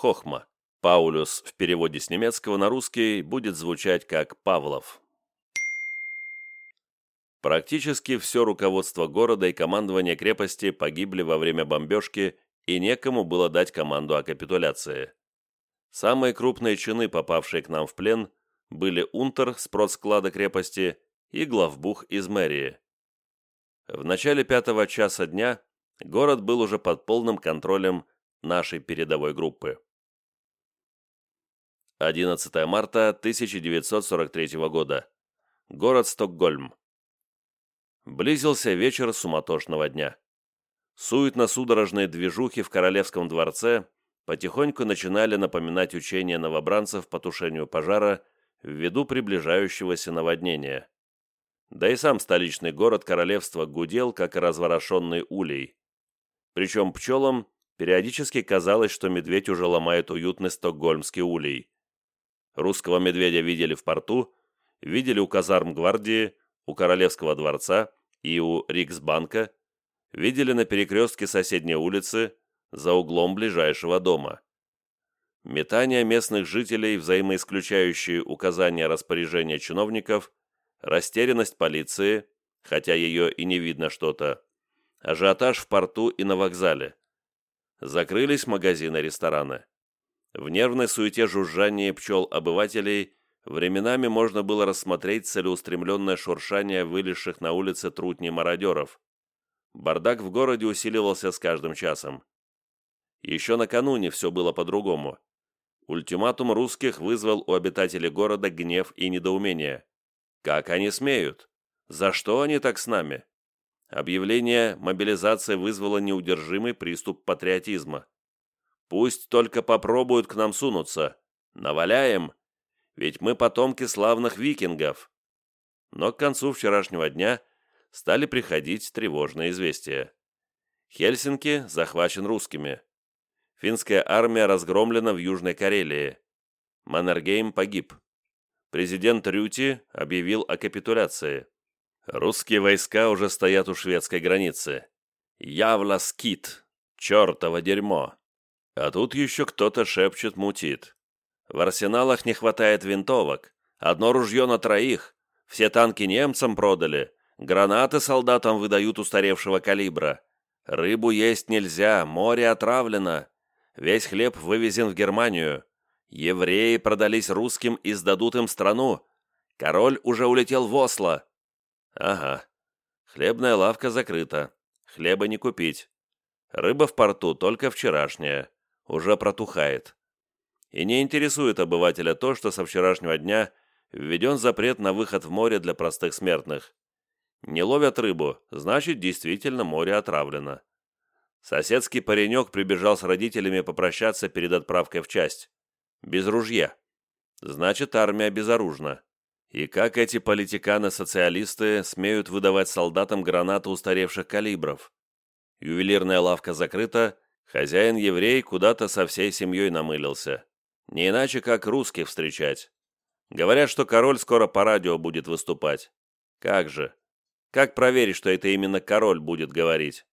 Хохма. Паулюс в переводе с немецкого на русский будет звучать как Павлов. Практически все руководство города и командование крепости погибли во время бомбежки, и некому было дать команду о капитуляции. Самые крупные чины, попавшие к нам в плен, были унтер с продсклада крепости и главбух из мэрии. В начале пятого часа дня город был уже под полным контролем нашей передовой группы. 11 марта 1943 года. Город Стокгольм. Близился вечер суматошного дня. Суетно-судорожные движухи в Королевском дворце потихоньку начинали напоминать учения новобранцев по тушению пожара ввиду приближающегося наводнения. Да и сам столичный город королевства гудел, как разворошенный улей. Причем пчелам периодически казалось, что медведь уже ломает уютный стокгольмский улей. Русского медведя видели в порту, видели у казарм гвардии, у Королевского дворца и у Риксбанка, видели на перекрестке соседней улицы, за углом ближайшего дома. Метание местных жителей, взаимоисключающие указания распоряжения чиновников, растерянность полиции, хотя ее и не видно что-то, ажиотаж в порту и на вокзале. Закрылись магазины-рестораны. В нервной суете жужжания пчел обывателей временами можно было рассмотреть целеустремленное шуршание вылезших на улице трутней мародеров. Бардак в городе усиливался с каждым часом. Еще накануне все было по-другому. Ультиматум русских вызвал у обитателей города гнев и недоумение. Как они смеют? За что они так с нами? Объявление мобилизации вызвало неудержимый приступ патриотизма. Пусть только попробуют к нам сунуться. Наваляем, ведь мы потомки славных викингов. Но к концу вчерашнего дня стали приходить тревожные известия. Хельсинки захвачен русскими. Финская армия разгромлена в Южной Карелии. Маннергейм погиб. Президент Рюти объявил о капитуляции. Русские войска уже стоят у шведской границы. Явла скит. Чертово дерьмо. А тут еще кто-то шепчет, мутит. В арсеналах не хватает винтовок. Одно ружье на троих. Все танки немцам продали. Гранаты солдатам выдают устаревшего калибра. Рыбу есть нельзя, море отравлено. Весь хлеб вывезен в Германию. Евреи продались русским и сдадут им страну. Король уже улетел в Осло. Ага. Хлебная лавка закрыта. Хлеба не купить. Рыба в порту только вчерашняя уже протухает. И не интересует обывателя то, что со вчерашнего дня введен запрет на выход в море для простых смертных. Не ловят рыбу, значит, действительно море отравлено. Соседский паренек прибежал с родителями попрощаться перед отправкой в часть. Без ружья. Значит, армия безоружна. И как эти политиканы-социалисты смеют выдавать солдатам гранаты устаревших калибров? Ювелирная лавка закрыта, Хозяин-еврей куда-то со всей семьей намылился. Не иначе, как русских встречать. Говорят, что король скоро по радио будет выступать. Как же? Как проверить, что это именно король будет говорить?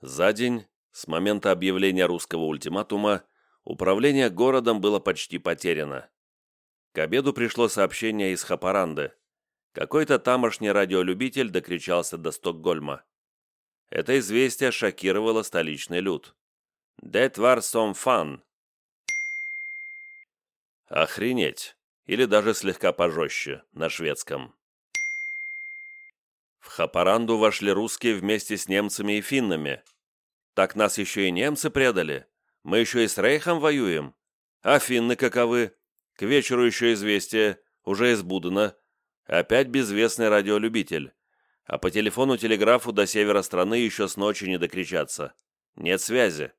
За день, с момента объявления русского ультиматума, управление городом было почти потеряно. К обеду пришло сообщение из Хапаранды. Какой-то тамошний радиолюбитель докричался до Стокгольма. Это известие шокировало столичный люд. Det var som fan. Охренеть. Или даже слегка пожестче, на шведском. В Хапаранду вошли русские вместе с немцами и финнами. Так нас еще и немцы предали. Мы еще и с Рейхом воюем. А финны каковы? К вечеру еще известие, уже из Будена. Опять безвестный радиолюбитель. А по телефону-телеграфу до севера страны еще с ночи не докричаться. Нет связи.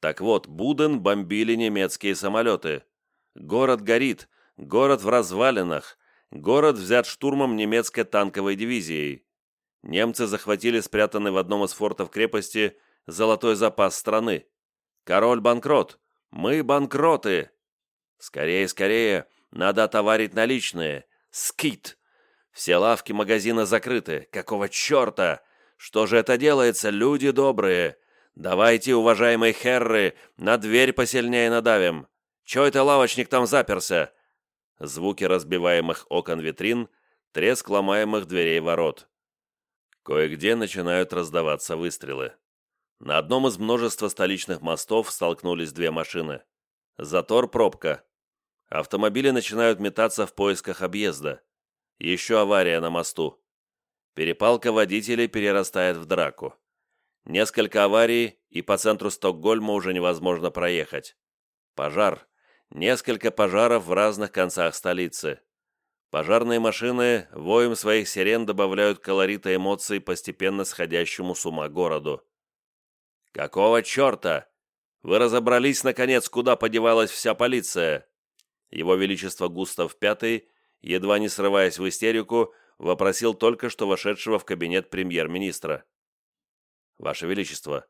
Так вот, Буден бомбили немецкие самолеты. Город горит, город в развалинах, город взят штурмом немецкой танковой дивизией. Немцы захватили спрятанный в одном из фортов крепости золотой запас страны. Король банкрот. Мы банкроты. Скорее, скорее, надо отоварить наличные. Скит. Все лавки магазина закрыты. Какого черта? Что же это делается, люди добрые? «Давайте, уважаемые херры, на дверь посильнее надавим! Чё это лавочник там заперся?» Звуки разбиваемых окон витрин, треск ломаемых дверей ворот. Кое-где начинают раздаваться выстрелы. На одном из множества столичных мостов столкнулись две машины. Затор, пробка. Автомобили начинают метаться в поисках объезда. Еще авария на мосту. Перепалка водителей перерастает в драку. Несколько аварий, и по центру Стокгольма уже невозможно проехать. Пожар. Несколько пожаров в разных концах столицы. Пожарные машины воем своих сирен добавляют колорита эмоций постепенно сходящему с ума городу. «Какого черта? Вы разобрались, наконец, куда подевалась вся полиция?» Его Величество Густав V, едва не срываясь в истерику, вопросил только что вошедшего в кабинет премьер-министра. Ваше Величество,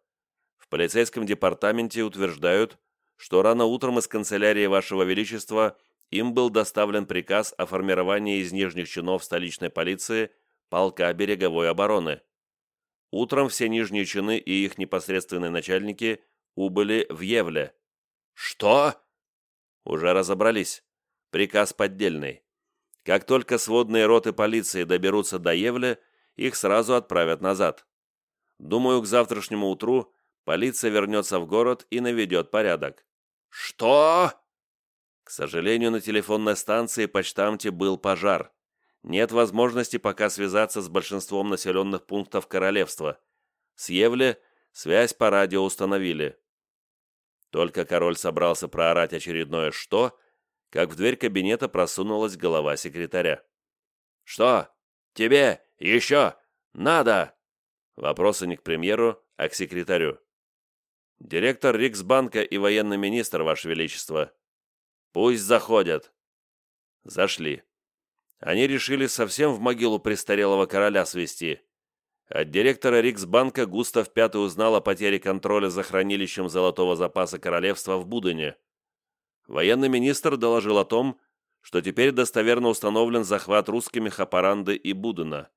в полицейском департаменте утверждают, что рано утром из канцелярии Вашего Величества им был доставлен приказ о формировании из нижних чинов столичной полиции полка береговой обороны. Утром все нижние чины и их непосредственные начальники убыли в Евле. «Что?» «Уже разобрались. Приказ поддельный. Как только сводные роты полиции доберутся до Евля, их сразу отправят назад. Думаю, к завтрашнему утру полиция вернется в город и наведет порядок». «Что?» К сожалению, на телефонной станции почтамте был пожар. Нет возможности пока связаться с большинством населенных пунктов королевства. С Евле связь по радио установили. Только король собрался проорать очередное «что», как в дверь кабинета просунулась голова секретаря. «Что? Тебе? Еще? Надо?» Вопросы не к премьеру, а к секретарю. «Директор Риксбанка и военный министр, Ваше Величество». «Пусть заходят». Зашли. Они решили совсем в могилу престарелого короля свести. От директора Риксбанка Густав V узнал о потере контроля за хранилищем золотого запаса королевства в Будене. Военный министр доложил о том, что теперь достоверно установлен захват русскими Хапаранды и Будена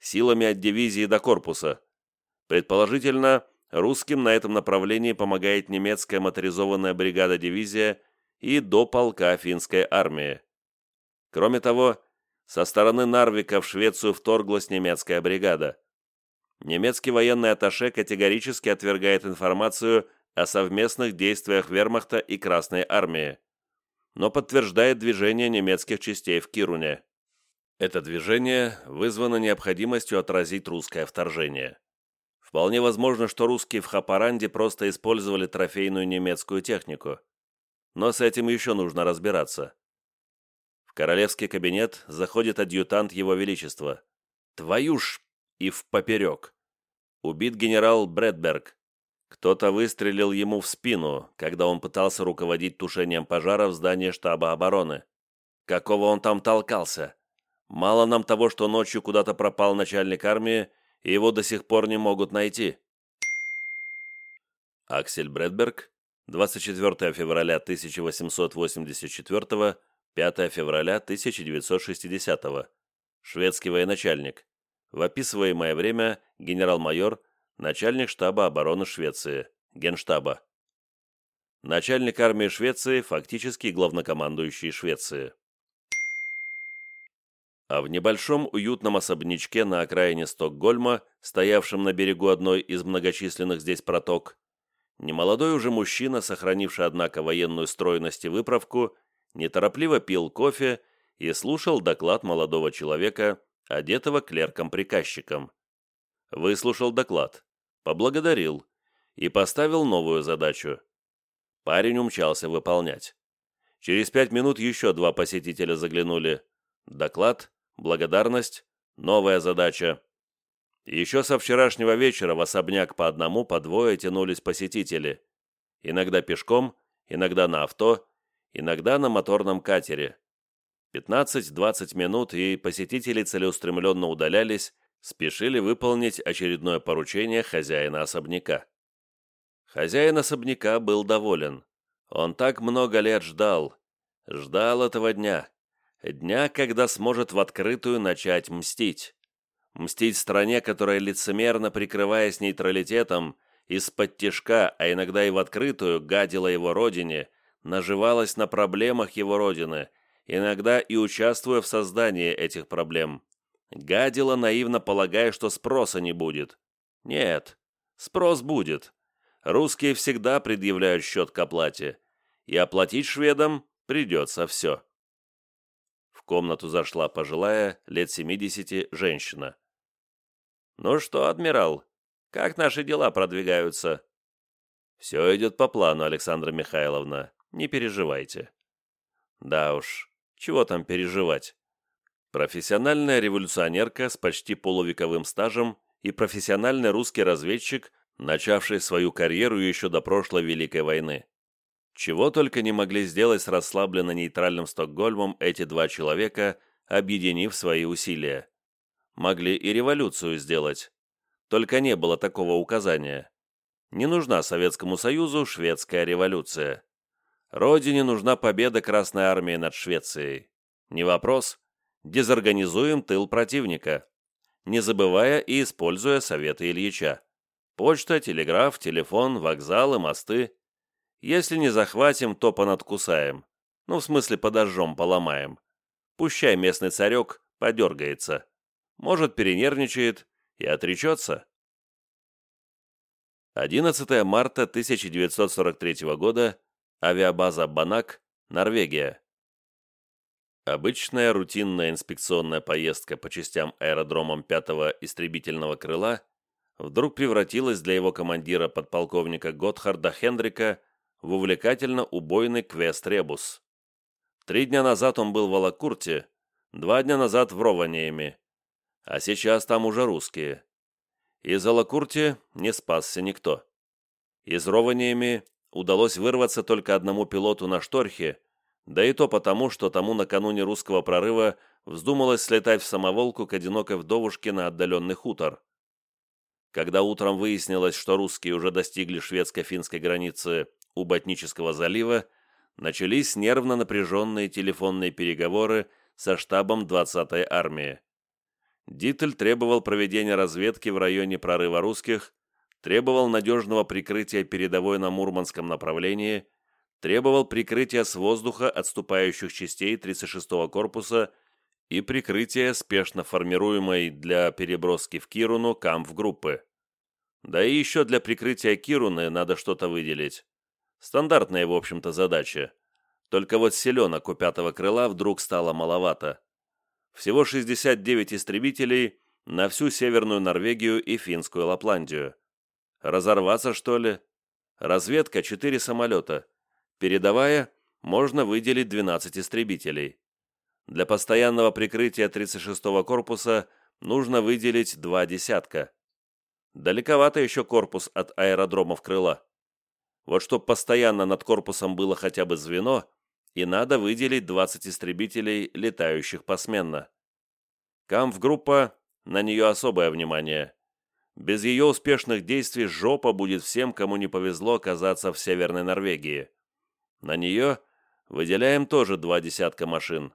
силами от дивизии до корпуса. Предположительно, русским на этом направлении помогает немецкая моторизованная бригада-дивизия и до полка финской армии. Кроме того, со стороны Нарвика в Швецию вторглась немецкая бригада. Немецкий военный атташе категорически отвергает информацию о совместных действиях вермахта и Красной армии, но подтверждает движение немецких частей в Кируне. Это движение вызвано необходимостью отразить русское вторжение. Вполне возможно, что русские в Хапаранде просто использовали трофейную немецкую технику. Но с этим еще нужно разбираться. В королевский кабинет заходит адъютант Его Величества. Твою ж! И в поперек. Убит генерал Брэдберг. Кто-то выстрелил ему в спину, когда он пытался руководить тушением пожара в здании штаба обороны. Какого он там толкался? Мало нам того, что ночью куда-то пропал начальник армии, и его до сих пор не могут найти. Аксель Брэдберг, 24 февраля 1884, 5 февраля 1960, шведский военачальник, в описываемое время генерал-майор, начальник штаба обороны Швеции, генштаба. Начальник армии Швеции, фактически главнокомандующий Швеции а в небольшом уютном особнячке на окраине Стокгольма, стоявшем на берегу одной из многочисленных здесь проток, немолодой уже мужчина, сохранивший, однако, военную стройность и выправку, неторопливо пил кофе и слушал доклад молодого человека, одетого клерком-приказчиком. Выслушал доклад, поблагодарил и поставил новую задачу. Парень умчался выполнять. Через пять минут еще два посетителя заглянули. Доклад, благодарность, новая задача. Еще со вчерашнего вечера в особняк по одному, по двое тянулись посетители. Иногда пешком, иногда на авто, иногда на моторном катере. 15-20 минут, и посетители целеустремленно удалялись, спешили выполнить очередное поручение хозяина особняка. Хозяин особняка был доволен. Он так много лет ждал. Ждал этого дня. Дня, когда сможет в открытую начать мстить. Мстить стране, которая лицемерно, прикрываясь нейтралитетом, из-под тишка, а иногда и в открытую, гадила его родине, наживалась на проблемах его родины, иногда и участвуя в создании этих проблем. Гадила, наивно полагая, что спроса не будет. Нет, спрос будет. Русские всегда предъявляют счет к оплате, и оплатить шведам придется все. Комнату зашла пожилая, лет 70, женщина. «Ну что, адмирал, как наши дела продвигаются?» «Все идет по плану, Александра Михайловна, не переживайте». «Да уж, чего там переживать?» Профессиональная революционерка с почти полувековым стажем и профессиональный русский разведчик, начавший свою карьеру еще до прошлой Великой войны. Чего только не могли сделать с расслабленно-нейтральным Стокгольмом эти два человека, объединив свои усилия. Могли и революцию сделать. Только не было такого указания. Не нужна Советскому Союзу шведская революция. Родине нужна победа Красной Армии над Швецией. Не вопрос. Дезорганизуем тыл противника. Не забывая и используя советы Ильича. Почта, телеграф, телефон, вокзалы, мосты. Если не захватим, то понадкусаем. Ну, в смысле, подожжем, поломаем. Пущай местный царек подергается. Может, перенервничает, и отречется. 11 марта 1943 года, авиабаза Банак, Норвегия. Обычная рутинная инспекционная поездка по частям аэродромам 5-го истребительного крыла вдруг превратилась для его командира подполковника Готхарда Хендрика в увлекательно убойный квест-ребус. Три дня назад он был в Алакурте, два дня назад в Рованиеме, а сейчас там уже русские. Из Алакурти не спасся никто. Из Рованиями удалось вырваться только одному пилоту на шторхе, да и то потому, что тому накануне русского прорыва вздумалось слетать в самоволку к одинокой вдовушке на отдаленный хутор. Когда утром выяснилось, что русские уже достигли шведско-финской границы у Ботнического залива, начались нервно напряженные телефонные переговоры со штабом 20-й армии. Диттель требовал проведения разведки в районе прорыва русских, требовал надежного прикрытия передовой на Мурманском направлении, требовал прикрытия с воздуха отступающих частей 36-го корпуса и прикрытия спешно формируемой для переброски в Кируну кампф-группы. Да и еще для прикрытия Кируны надо что-то выделить. Стандартная, в общем-то, задача. Только вот селенок у пятого крыла вдруг стало маловато всего 69 истребителей на всю Северную Норвегию и Финскую Лапландию. Разорваться, что ли? Разведка – 4 самолета. Передовая – можно выделить 12 истребителей. Для постоянного прикрытия 36-го корпуса нужно выделить два десятка. Далековато еще корпус от аэродромов крыла. Вот чтоб постоянно над корпусом было хотя бы звено – и надо выделить 20 истребителей, летающих посменно. Камф-группа, на нее особое внимание. Без ее успешных действий жопа будет всем, кому не повезло оказаться в Северной Норвегии. На нее выделяем тоже два десятка машин.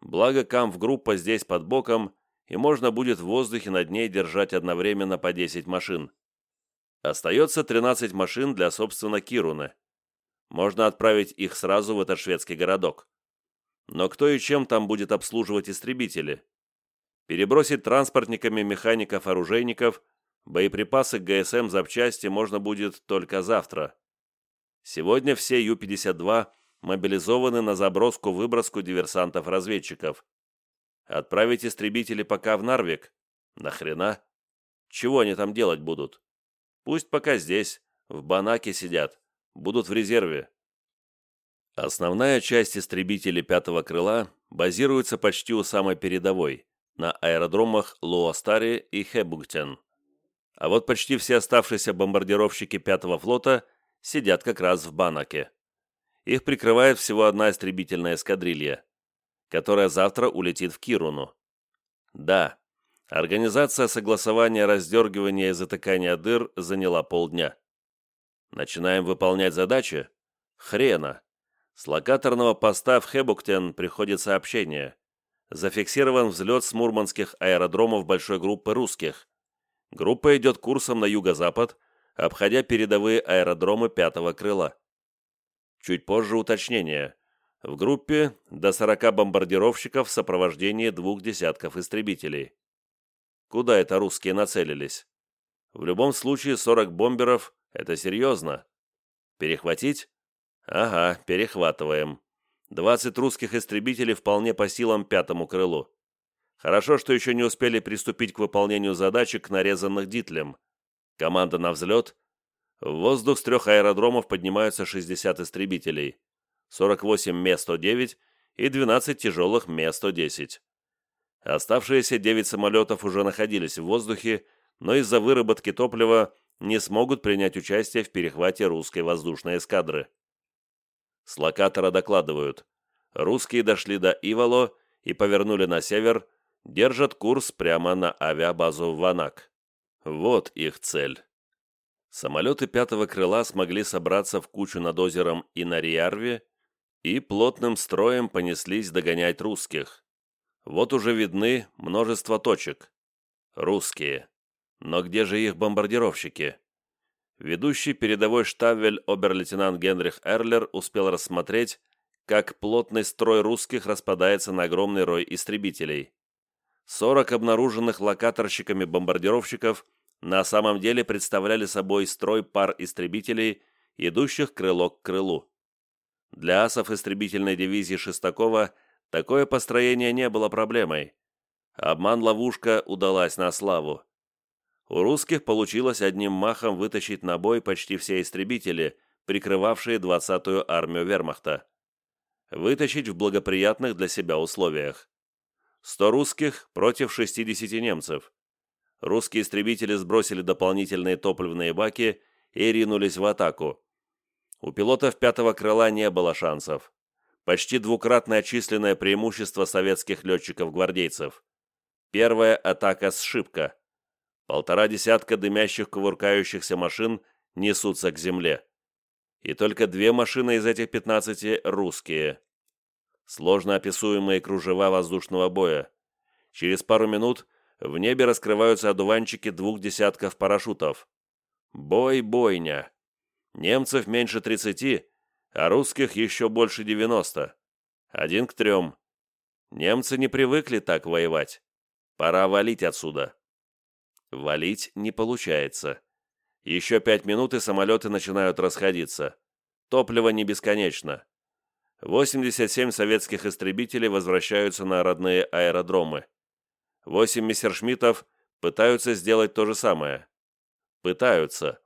Благо Камф-группа здесь под боком, и можно будет в воздухе над ней держать одновременно по 10 машин. Остается 13 машин для, собственно, Кируны можно отправить их сразу в этот шведский городок. Но кто и чем там будет обслуживать истребители? Перебросить транспортниками механиков-оружейников, боеприпасы к ГСМ запчасти можно будет только завтра. Сегодня все Ю-52 мобилизованы на заброску-выброску диверсантов-разведчиков. Отправить истребители пока в Нарвик? Нахрена? Чего они там делать будут? Пусть пока здесь, в Банаке сидят будут в резерве. Основная часть истребителей пятого крыла базируется почти у самой передовой, на аэродромах Луостари и Хебугтен. А вот почти все оставшиеся бомбардировщики пятого флота сидят как раз в Банаке. Их прикрывает всего одна истребительная эскадрилья, которая завтра улетит в Кируну. Да, организация согласования раздергивания и затыкания дыр заняла полдня. Начинаем выполнять задачи? Хрена. С локаторного поста в Хебуктен приходит сообщение. Зафиксирован взлет с мурманских аэродромов большой группы русских. Группа идет курсом на юго-запад, обходя передовые аэродромы пятого крыла. Чуть позже уточнение. В группе до 40 бомбардировщиков в сопровождении двух десятков истребителей. Куда это русские нацелились? В любом случае 40 бомберов – это серьезно. Перехватить? Ага, перехватываем. 20 русских истребителей вполне по силам пятому крылу. Хорошо, что еще не успели приступить к выполнению задачек, нарезанных Дитлем. Команда на взлет. В воздух с трех аэродромов поднимаются 60 истребителей. 48 Ме-109 и 12 тяжелых Ме-110. Оставшиеся 9 самолетов уже находились в воздухе, но из-за выработки топлива не смогут принять участие в перехвате русской воздушной эскадры. С локатора докладывают. Русские дошли до Ивало и повернули на север, держат курс прямо на авиабазу Ванак. Вот их цель. Самолеты пятого крыла смогли собраться в кучу над озером Инариарве и плотным строем понеслись догонять русских. Вот уже видны множество точек. Русские. Но где же их бомбардировщики? Ведущий передовой штабель обер-лейтенант Генрих Эрлер успел рассмотреть, как плотный строй русских распадается на огромный рой истребителей. 40 обнаруженных локаторщиками бомбардировщиков на самом деле представляли собой строй пар истребителей, идущих крыло к крылу. Для асов истребительной дивизии Шестакова такое построение не было проблемой. Обман-ловушка удалась на славу. У русских получилось одним махом вытащить на бой почти все истребители, прикрывавшие 20-ю армию вермахта. Вытащить в благоприятных для себя условиях. 100 русских против 60 немцев. Русские истребители сбросили дополнительные топливные баки и ринулись в атаку. У пилотов пятого крыла не было шансов. Почти двукратное численное преимущество советских летчиков-гвардейцев. Первая атака с шибка. Полтора десятка дымящих кувыркающихся машин несутся к земле. И только две машины из этих 15 русские сложно описуемые кружева воздушного боя. Через пару минут в небе раскрываются одуванчики двух десятков парашютов. Бой-бойня. Немцев меньше 30, а русских еще больше 90. Один к трем. Немцы не привыкли так воевать. Пора валить отсюда. Валить не получается. Еще пять минут, и самолеты начинают расходиться. Топливо не бесконечно. 87 советских истребителей возвращаются на родные аэродромы. 8 мессершмиттов пытаются сделать то же самое. Пытаются.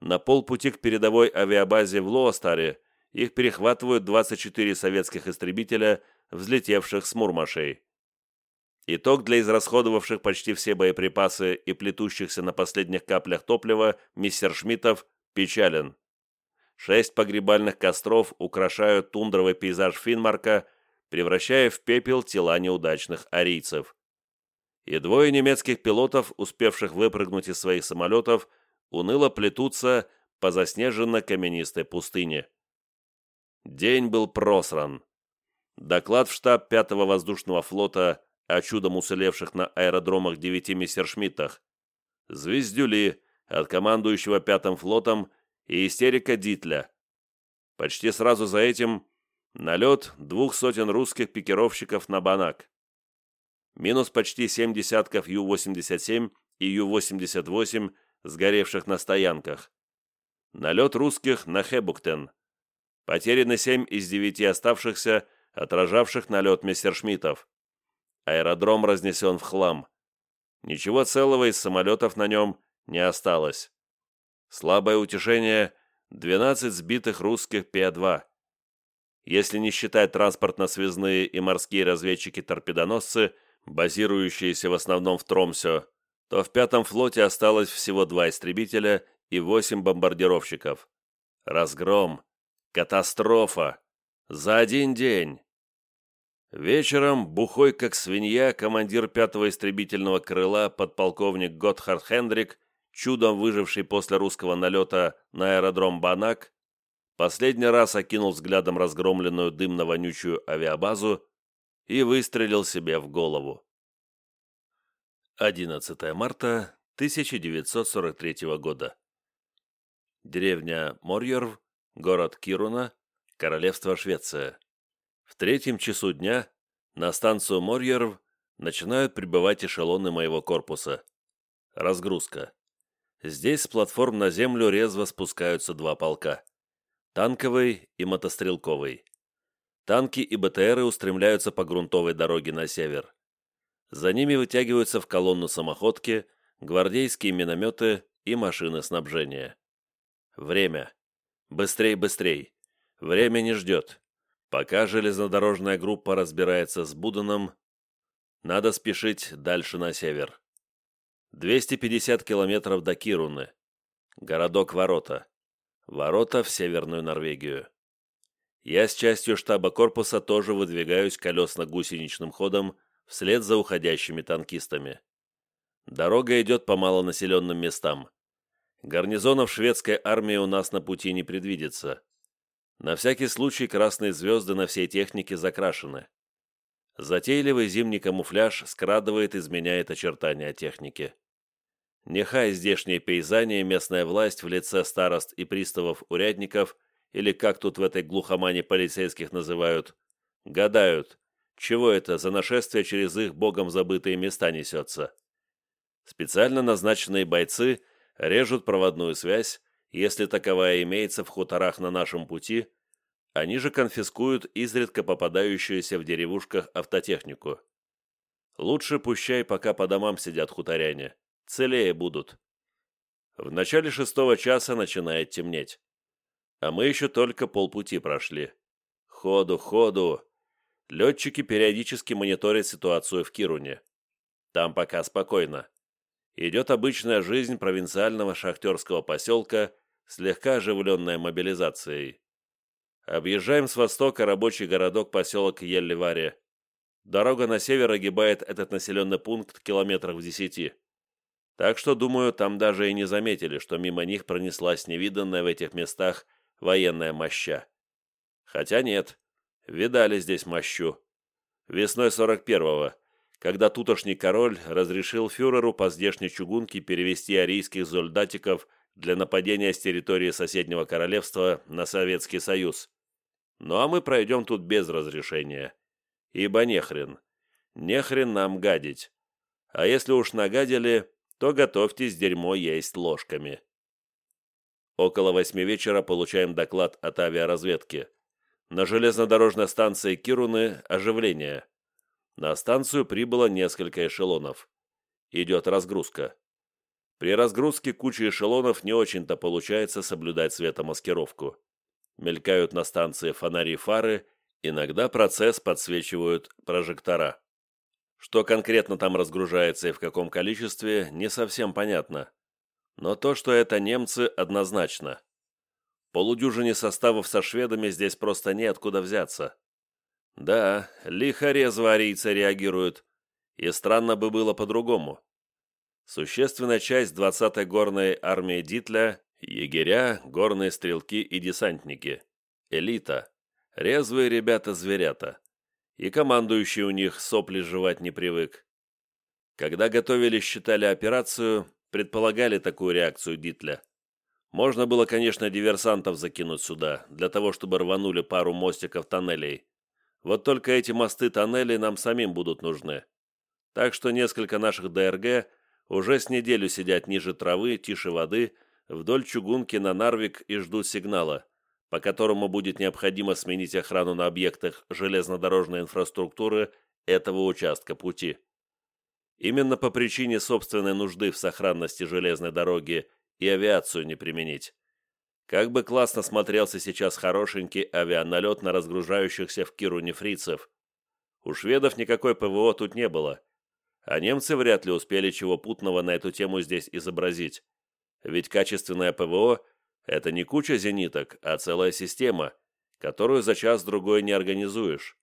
На полпути к передовой авиабазе в Лоостаре их перехватывают 24 советских истребителя, взлетевших с Мурмашей. Итог для израсходовавших почти все боеприпасы и плетущихся на последних каплях топлива мессершмиттов печален. Шесть погребальных костров украшают тундровый пейзаж Финмарка, превращая в пепел тела неудачных арийцев. И двое немецких пилотов, успевших выпрыгнуть из своих самолетов, уныло плетутся по заснеженно-каменистой пустыне. День был просран. Доклад в штаб 5-го воздушного флота о чудом уцелевших на аэродромах девяти мессершмиттах. Звездюли от командующего пятым флотом и истерика Дитля. Почти сразу за этим налет двух сотен русских пикировщиков на Банак. Минус почти семь десятков Ю-87 и Ю-88, сгоревших на стоянках. Налет русских на Хебуктен. Потеряны семь из девяти оставшихся, отражавших налет мессершмиттов. Аэродром разнесен в хлам. Ничего целого из самолетов на нем не осталось. Слабое утешение – 12 сбитых русских П-2. Если не считать транспортно-связные и морские разведчики-торпедоносцы, базирующиеся в основном в Тромсё, то в пятом флоте осталось всего два истребителя и восемь бомбардировщиков. Разгром. Катастрофа. За один день. Вечером, бухой как свинья, командир пятого истребительного крыла, подполковник Готхард Хендрик чудом выживший после русского налета на аэродром Банак, последний раз окинул взглядом разгромленную дымно-вонючую авиабазу и выстрелил себе в голову. 11 марта 1943 года. деревня Морьерв, город Кируна, королевство Швеция. В третьем часу дня на станцию Морьерв начинают прибывать эшелоны моего корпуса. Разгрузка. Здесь с платформ на землю резво спускаются два полка. Танковый и мотострелковый. Танки и БТРы устремляются по грунтовой дороге на север. За ними вытягиваются в колонну самоходки, гвардейские минометы и машины снабжения. Время. Быстрей, быстрей. Время не ждет. Пока железнодорожная группа разбирается с Буданом, надо спешить дальше на север. 250 километров до Кируны. Городок Ворота. Ворота в Северную Норвегию. Я с частью штаба корпуса тоже выдвигаюсь колесно-гусеничным ходом вслед за уходящими танкистами. Дорога идет по малонаселенным местам. Гарнизонов шведской армии у нас на пути не предвидится. На всякий случай красные звезды на всей технике закрашены. Затейливый зимний камуфляж скрадывает и изменяет очертания техники. Нехай здешние пейзани местная власть в лице старост и приставов-урядников, или как тут в этой глухомане полицейских называют, гадают, чего это за нашествие через их богом забытые места несется. Специально назначенные бойцы режут проводную связь, если таковая имеется в хуторах на нашем пути, они же конфискуют изредка попадающуюся в деревушках автотехнику. Лучше пущай пока по домам сидят хуторяне, целее будут. В начале шестого часа начинает темнеть. А мы еще только полпути прошли. Ходу, ходу. Летчики периодически мониторят ситуацию в Кируне. Там пока спокойно. Идет обычная жизнь провинциального шахтерского поселка слегка оживленная мобилизацией. Объезжаем с востока рабочий городок-поселок Елливаре. Дорога на север огибает этот населенный пункт километрах в десяти. Так что, думаю, там даже и не заметили, что мимо них пронеслась невиданная в этих местах военная моща. Хотя нет, видали здесь мощу. Весной 41-го, когда тутошний король разрешил фюреру по здешней чугунке перевести арийских зольдатиков для нападения с территории соседнего королевства на Советский Союз. Ну а мы пройдем тут без разрешения. Ибо нехрен. Нехрен нам гадить. А если уж нагадили, то готовьтесь дерьмо есть ложками. Около восьми вечера получаем доклад от авиаразведки. На железнодорожной станции Кируны оживление. На станцию прибыло несколько эшелонов. Идет разгрузка. При разгрузке кучи эшелонов не очень-то получается соблюдать светомаскировку. Мелькают на станции фонари фары, иногда процесс подсвечивают прожектора. Что конкретно там разгружается и в каком количестве, не совсем понятно. Но то, что это немцы, однозначно. Полудюжине составов со шведами здесь просто неоткуда взяться. Да, лихо резво арийцы реагируют. И странно бы было по-другому. Существенная часть 20-й горной армии Дитля – егеря, горные стрелки и десантники. Элита. Резвые ребята-зверята. И командующий у них сопли жевать не привык. Когда готовили, считали операцию, предполагали такую реакцию Дитля. Можно было, конечно, диверсантов закинуть сюда, для того, чтобы рванули пару мостиков тоннелей. Вот только эти мосты-тоннели нам самим будут нужны. Так что несколько наших ДРГ – уже с неделю сидят ниже травы, тише воды, вдоль чугунки на Нарвик и ждут сигнала, по которому будет необходимо сменить охрану на объектах железнодорожной инфраструктуры этого участка пути. Именно по причине собственной нужды в сохранности железной дороги и авиацию не применить. Как бы классно смотрелся сейчас хорошенький авианалет на разгружающихся в Киру нефрицев. У шведов никакой ПВО тут не было – а немцы вряд ли успели чего путного на эту тему здесь изобразить. Ведь качественное ПВО – это не куча зениток, а целая система, которую за час-другой не организуешь.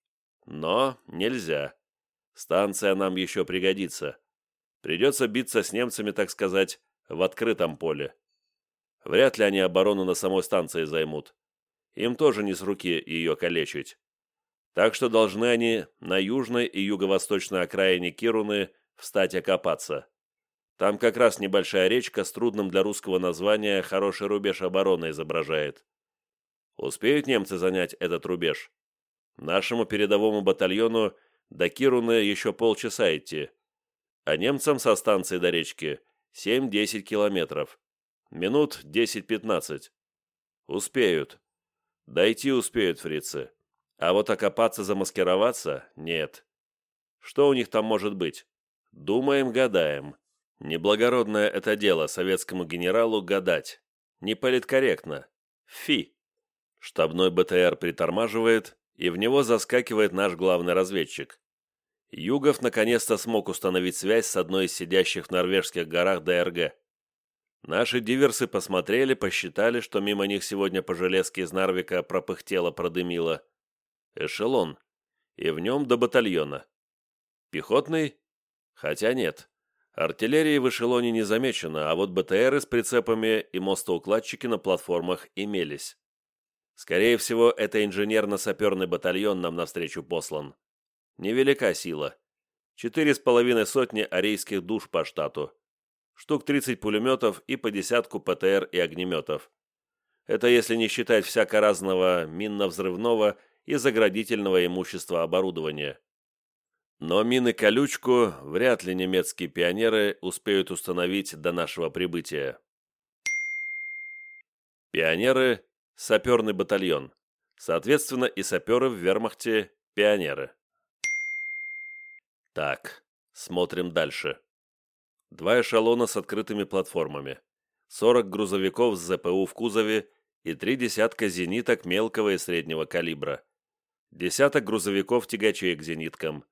Но нельзя. Станция нам еще пригодится. Придется биться с немцами, так сказать, в открытом поле. Вряд ли они оборону на самой станции займут. Им тоже не с руки ее калечить. Так что должны они на южной и юго-восточной окраине Кируны встать окопаться. Там как раз небольшая речка с трудным для русского названия хороший рубеж обороны изображает. Успеют немцы занять этот рубеж? Нашему передовому батальону до Кируны еще полчаса идти, а немцам со станции до речки 7-10 километров. Минут 10-15. Успеют. Дойти успеют фрицы. А вот окопаться, замаскироваться – нет. Что у них там может быть? Думаем, гадаем. Неблагородное это дело советскому генералу гадать. Не политкорректно. Фи. Штабной БТР притормаживает, и в него заскакивает наш главный разведчик. Югов наконец-то смог установить связь с одной из сидящих в норвежских горах ДРГ. Наши диверсы посмотрели, посчитали, что мимо них сегодня по железке из Нарвика пропыхтело-продымило. Эшелон. И в нем до батальона. Пехотный? Хотя нет. Артиллерии в эшелоне не замечено, а вот БТРы с прицепами и мостоукладчики на платформах имелись. Скорее всего, это инженерно-саперный батальон нам навстречу послан. Невелика сила. Четыре с половиной сотни арейских душ по штату. Штук 30 пулеметов и по десятку ПТР и огнеметов. Это если не считать всяко разного минно-взрывного и заградительного имущества оборудования. Но мины-колючку вряд ли немецкие пионеры успеют установить до нашего прибытия. Пионеры – саперный батальон. Соответственно, и саперы в вермахте – пионеры. Так, смотрим дальше. Два эшелона с открытыми платформами, 40 грузовиков с ЗПУ в кузове и три десятка зениток мелкого и среднего калибра, десяток грузовиков-тягачей к зениткам,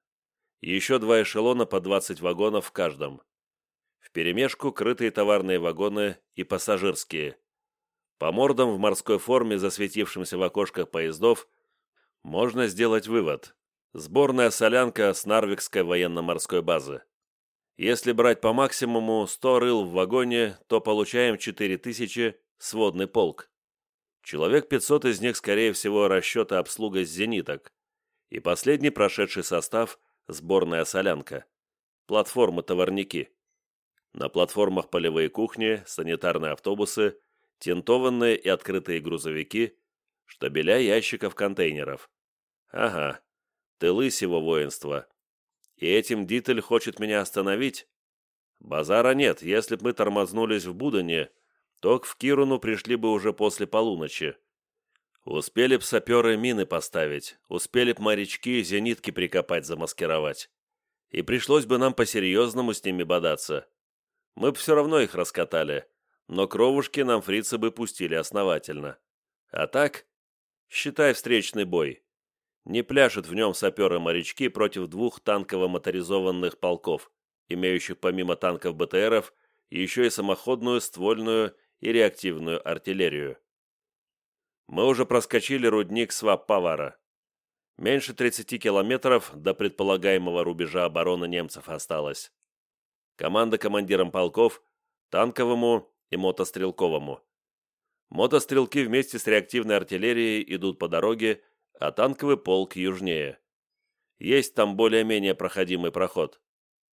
еще два эшелона по 20 вагонов в каждом. Вперемешку крытые товарные вагоны и пассажирские. По мордам в морской форме, засветившимся в окошках поездов, можно сделать вывод. Сборная солянка с Нарвикской военно-морской базы. Если брать по максимуму 100 рыл в вагоне, то получаем 4000 сводный полк. Человек 500 из них, скорее всего, расчета обслуга с зениток. И последний прошедший состав – сборная солянка. Платформы-товарники. На платформах полевые кухни, санитарные автобусы, тентованные и открытые грузовики, штабеля ящиков контейнеров. Ага, тылы сего воинства. И этим Дитель хочет меня остановить? Базара нет, если б мы тормознулись в Будане, то в Кируну пришли бы уже после полуночи. Успели б саперы мины поставить, успели б морячки зенитки прикопать, замаскировать. И пришлось бы нам по-серьезному с ними бодаться. Мы б все равно их раскатали, но кровушки нам фрицы бы пустили основательно. А так, считай встречный бой не пляшут в нем саперы-морячки против двух танково-моторизованных полков, имеющих помимо танков БТРов еще и самоходную, ствольную и реактивную артиллерию. Мы уже проскочили рудник Сваппавара. Меньше 30 километров до предполагаемого рубежа обороны немцев осталось. Команда командирам полков, танковому и мотострелковому. Мотострелки вместе с реактивной артиллерией идут по дороге, а танковый полк южнее. Есть там более-менее проходимый проход.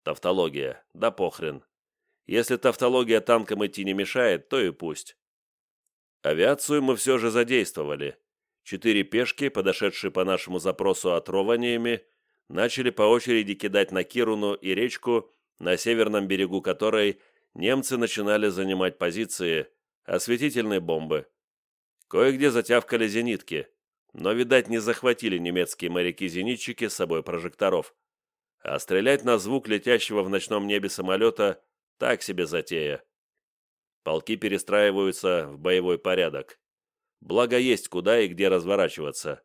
Тавтология, да похрен. Если тавтология танкам идти не мешает, то и пусть. Авиацию мы все же задействовали. Четыре пешки, подошедшие по нашему запросу отрованиями, начали по очереди кидать на Кируну и речку, на северном берегу которой немцы начинали занимать позиции, осветительные бомбы. Кое-где затявкали зенитки но, видать, не захватили немецкие моряки-зенитчики с собой прожекторов. А стрелять на звук летящего в ночном небе самолета – так себе затея. Полки перестраиваются в боевой порядок. Благо есть куда и где разворачиваться.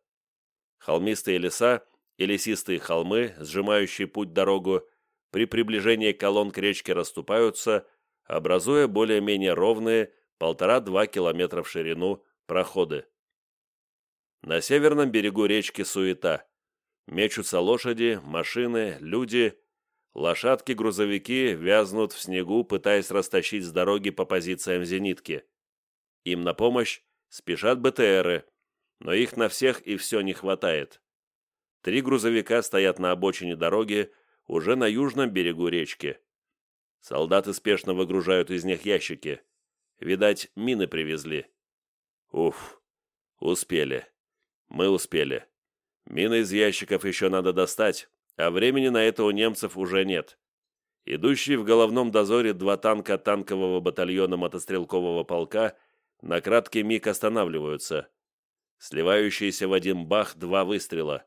Холмистые леса и лесистые холмы, сжимающие путь-дорогу, при приближении колонн к речке расступаются, образуя более-менее ровные полтора-два километра в ширину проходы. На северном берегу речки суета. Мечутся лошади, машины, люди. Лошадки-грузовики вязнут в снегу, пытаясь растащить с дороги по позициям зенитки. Им на помощь спешат БТРы, но их на всех и все не хватает. Три грузовика стоят на обочине дороги, уже на южном берегу речки. Солдаты спешно выгружают из них ящики. Видать, мины привезли. Уф, успели. Мы успели. Мины из ящиков еще надо достать, а времени на это у немцев уже нет. Идущие в головном дозоре два танка танкового батальона мотострелкового полка на краткий миг останавливаются. Сливающиеся в один бах два выстрела.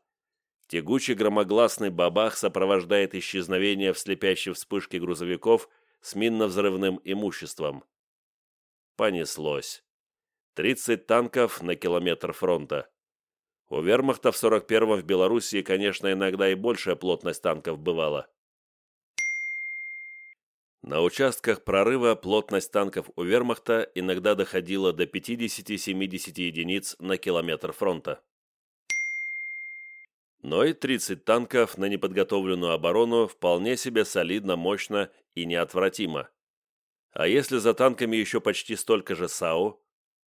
Тягучий громогласный бабах сопровождает исчезновение в слепящей вспышке грузовиков с минно-взрывным имуществом. Понеслось. 30 танков на километр фронта. У вермахта в 41-м в Белоруссии, конечно, иногда и большая плотность танков бывала. На участках прорыва плотность танков у вермахта иногда доходила до 50-70 единиц на километр фронта. Но и 30 танков на неподготовленную оборону вполне себе солидно, мощно и неотвратимо. А если за танками еще почти столько же САУ,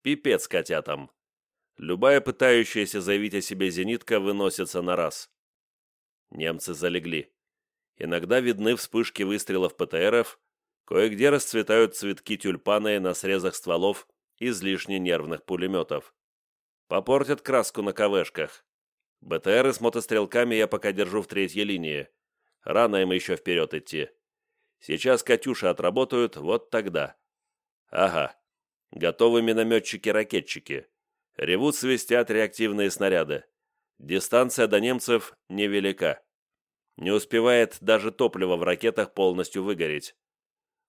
пипец котятам. Любая пытающаяся заявить о себе зенитка выносится на раз. Немцы залегли. Иногда видны вспышки выстрелов ПТРов, кое-где расцветают цветки тюльпаны на срезах стволов излишне нервных пулеметов. Попортят краску на КВшках. БТРы с мотострелками я пока держу в третьей линии. Рано им еще вперед идти. Сейчас «Катюши» отработают, вот тогда. Ага. Готовы минометчики-ракетчики. Ревут свистят реактивные снаряды. Дистанция до немцев невелика. Не успевает даже топливо в ракетах полностью выгореть.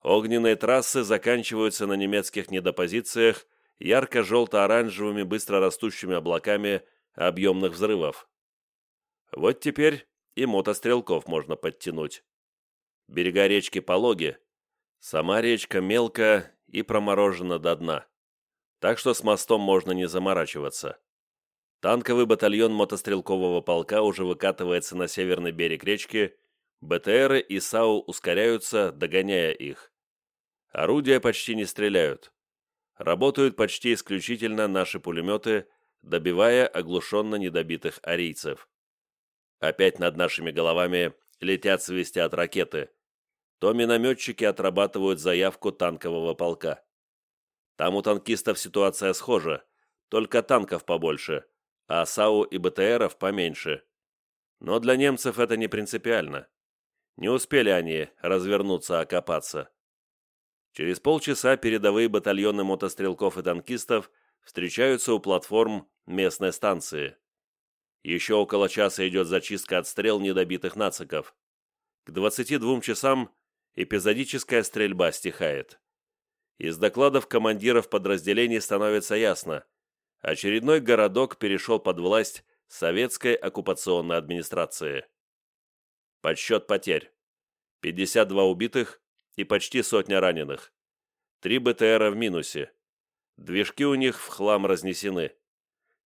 Огненные трассы заканчиваются на немецких недопозициях ярко-желто-оранжевыми быстрорастущими облаками объемных взрывов. Вот теперь и мотострелков можно подтянуть. Берега речки пологи, сама речка мелко и проморожена до дна, так что с мостом можно не заморачиваться. Танковый батальон мотострелкового полка уже выкатывается на северный берег речки, БТРы и САУ ускоряются, догоняя их. Орудия почти не стреляют. Работают почти исключительно наши пулеметы, добивая оглушенно недобитых арийцев. Опять над нашими головами летят свистят ракеты. То минометчики отрабатывают заявку танкового полка. Там у танкистов ситуация схожа, только танков побольше, а САУ и БТРов поменьше. Но для немцев это не принципиально. Не успели они развернуться, окопаться. Через полчаса передовые батальоны мотострелков и танкистов встречаются у платформ местной станции. Еще около часа идет зачистка от стрел недобитых нациков. К 22 часам эпизодическая стрельба стихает. Из докладов командиров подразделений становится ясно. Очередной городок перешел под власть советской оккупационной администрации. Подсчет потерь. 52 убитых и почти сотня раненых. Три БТРа в минусе. Движки у них в хлам разнесены.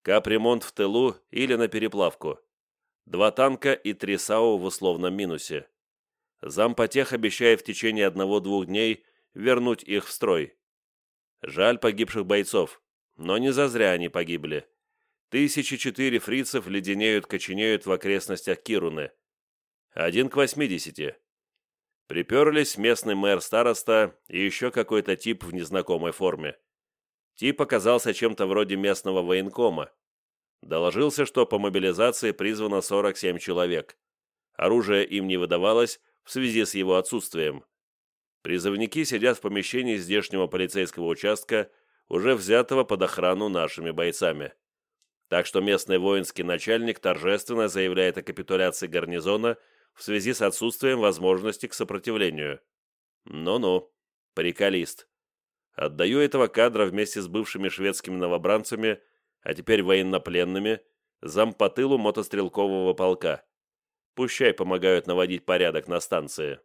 Капремонт в тылу или на переплавку. Два танка и три САУ в условном минусе. Зампотех обещает в течение одного-двух дней вернуть их в строй. Жаль погибших бойцов, но не зазря они погибли. Тысячи четыре фрицев леденеют-коченеют в окрестностях Кируны один к восьмидесяти. Приперлись местный мэр-староста и еще какой-то тип в незнакомой форме. Тип оказался чем-то вроде местного военкома. Доложился, что по мобилизации призвано 47 человек. Оружие им не выдавалось в связи с его отсутствием. Призывники сидят в помещении здешнего полицейского участка, уже взятого под охрану нашими бойцами. Так что местный воинский начальник торжественно заявляет о капитуляции гарнизона – в связи с отсутствием возможности к сопротивлению. Ну-ну, приколист. Отдаю этого кадра вместе с бывшими шведскими новобранцами, а теперь военнопленными, по тылу мотострелкового полка. Пущай помогают наводить порядок на станции.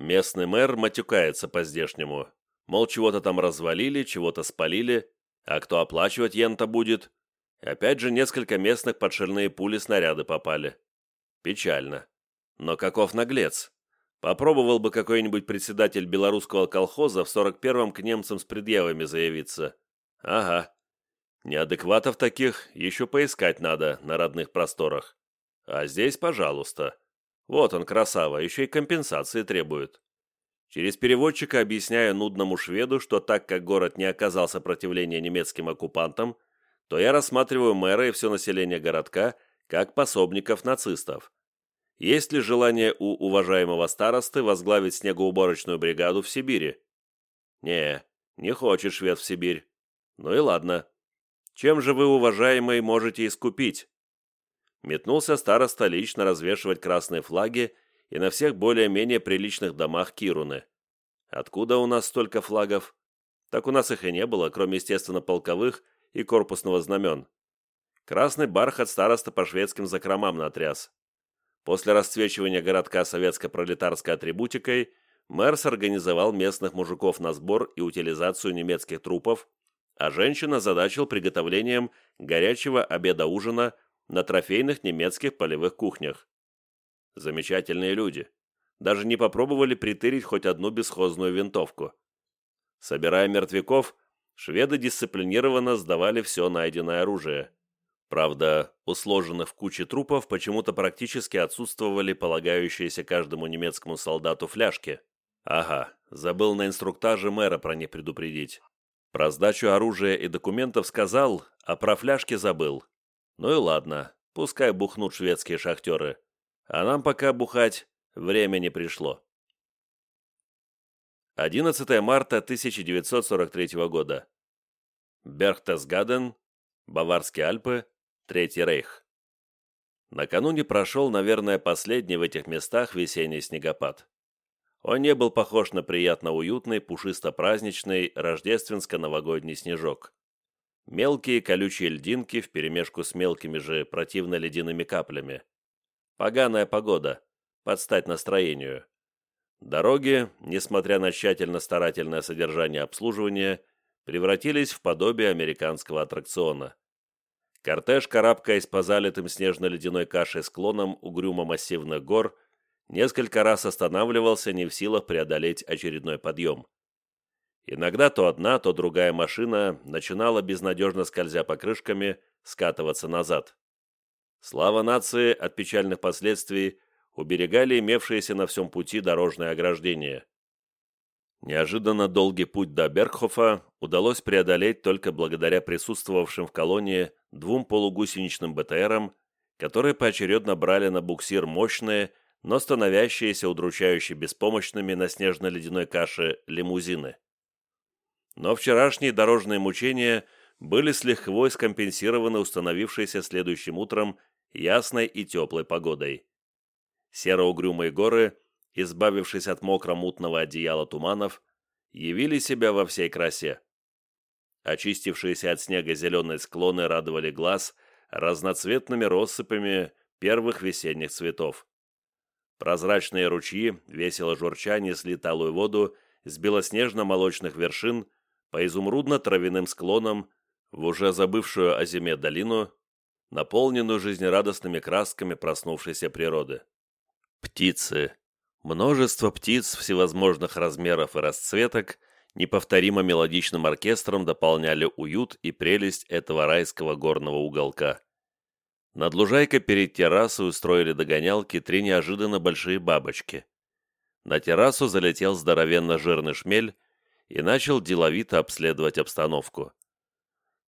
Местный мэр матюкается по-здешнему. Мол, чего-то там развалили, чего-то спалили, а кто оплачивать ента будет? Опять же, несколько местных подшельные пули снаряды попали. Печально. Но каков наглец? Попробовал бы какой-нибудь председатель белорусского колхоза в 41-м к немцам с предъявами заявиться. Ага. Неадекватов таких еще поискать надо на родных просторах. А здесь, пожалуйста. Вот он, красава, еще и компенсации требует. Через переводчика объясняю нудному шведу, что так как город не оказал сопротивления немецким оккупантам, то я рассматриваю мэра и все население городка как пособников нацистов. Есть ли желание у уважаемого старосты возглавить снегоуборочную бригаду в Сибири? Не, не хочет швед в Сибирь. Ну и ладно. Чем же вы, уважаемый, можете искупить? Метнулся староста лично развешивать красные флаги и на всех более-менее приличных домах Кируны. Откуда у нас столько флагов? Так у нас их и не было, кроме, естественно, полковых и корпусного знамен. Красный бархат староста по шведским закромам натряс. После расцвечивания городка советско-пролетарской атрибутикой мэр сорганизовал местных мужиков на сбор и утилизацию немецких трупов, а женщина задачил приготовлением горячего обеда-ужина на трофейных немецких полевых кухнях. Замечательные люди. Даже не попробовали притырить хоть одну бесхозную винтовку. Собирая мертвяков, шведы дисциплинированно сдавали все найденное оружие. Правда, у сложенных в куче трупов почему-то практически отсутствовали полагающиеся каждому немецкому солдату фляжки. Ага, забыл на инструктаже мэра про них предупредить. Про сдачу оружия и документов сказал, а про фляжки забыл. Ну и ладно, пускай бухнут шведские шахтеры. А нам пока бухать время не пришло. 11 марта 1943 года. Берхтесгаден, Баварские Альпы, Третий Рейх. Накануне прошел, наверное, последний в этих местах весенний снегопад. Он не был похож на приятно уютный, пушисто-праздничный, рождественско-новогодний снежок. Мелкие колючие льдинки вперемешку с мелкими же противно-ледяными каплями. Поганая погода, под стать настроению. Дороги, несмотря на тщательно старательное содержание обслуживания, превратились в подобие американского аттракциона. Кортеж, карабкаясь по залитым снежно-ледяной кашей склонам угрюмо-массивных гор, несколько раз останавливался не в силах преодолеть очередной подъем. Иногда то одна, то другая машина начинала, безнадежно скользя покрышками, скатываться назад. Слава нации от печальных последствий уберегали имевшиеся на всем пути дорожное ограждение. Неожиданно долгий путь до Бергхофа удалось преодолеть только благодаря присутствовавшим в колонии двум полугусеничным БТРам, которые поочередно брали на буксир мощные, но становящиеся удручающе беспомощными на снежно-ледяной каше лимузины. Но вчерашние дорожные мучения были с лихвой скомпенсированы установившейся следующим утром ясной и теплой погодой. Серо-угрюмые горы – избавившись от мокро-мутного одеяла туманов, явили себя во всей красе. Очистившиеся от снега зеленые склоны радовали глаз разноцветными россыпями первых весенних цветов. Прозрачные ручьи, весело журча, несли талую воду с белоснежно-молочных вершин по изумрудно-травяным склонам в уже забывшую о зиме долину, наполненную жизнерадостными красками проснувшейся природы. Птицы, Множество птиц всевозможных размеров и расцветок неповторимо мелодичным оркестром дополняли уют и прелесть этого райского горного уголка. Над лужайкой перед террасой устроили догонялки три неожиданно большие бабочки. На террасу залетел здоровенно жирный шмель и начал деловито обследовать обстановку.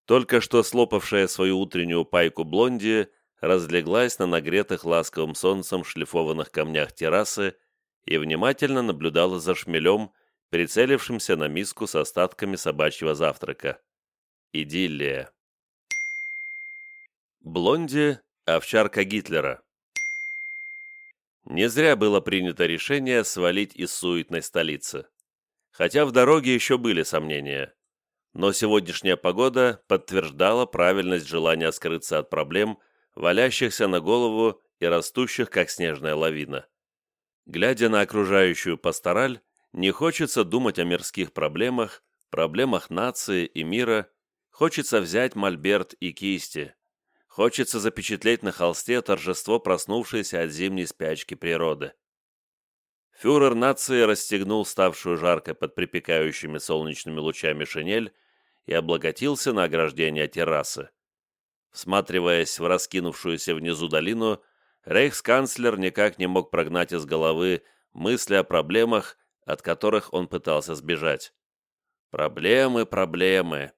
Только что слопавшая свою утреннюю пайку блонди разлеглась на нагретых ласковым солнцем шлифованных камнях террасы и внимательно наблюдала за шмелем, прицелившимся на миску с остатками собачьего завтрака. Идиллия. Блонди – овчарка Гитлера. Не зря было принято решение свалить из суетной столицы. Хотя в дороге еще были сомнения. Но сегодняшняя погода подтверждала правильность желания скрыться от проблем, валящихся на голову и растущих, как снежная лавина. Глядя на окружающую пастораль, не хочется думать о мирских проблемах, проблемах нации и мира, хочется взять мольберт и кисти, хочется запечатлеть на холсте торжество проснувшейся от зимней спячки природы. Фюрер нации расстегнул ставшую жаркой под припекающими солнечными лучами шинель и облаготился на ограждение террасы. Всматриваясь в раскинувшуюся внизу долину, рейхсканцлер никак не мог прогнать из головы мысли о проблемах, от которых он пытался сбежать. Проблемы, проблемы.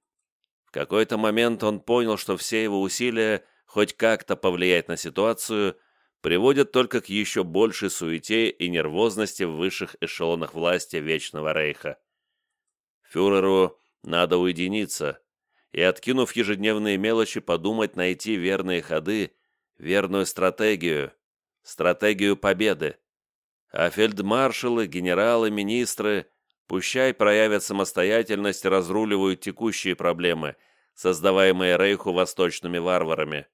В какой-то момент он понял, что все его усилия хоть как-то повлиять на ситуацию приводят только к еще большей суете и нервозности в высших эшелонах власти Вечного Рейха. Фюреру надо уединиться и, откинув ежедневные мелочи, подумать найти верные ходы, верную стратегию, стратегию победы. А фельдмаршалы, генералы, министры Пущай проявят самостоятельность разруливают текущие проблемы, создаваемые Рейху восточными варварами.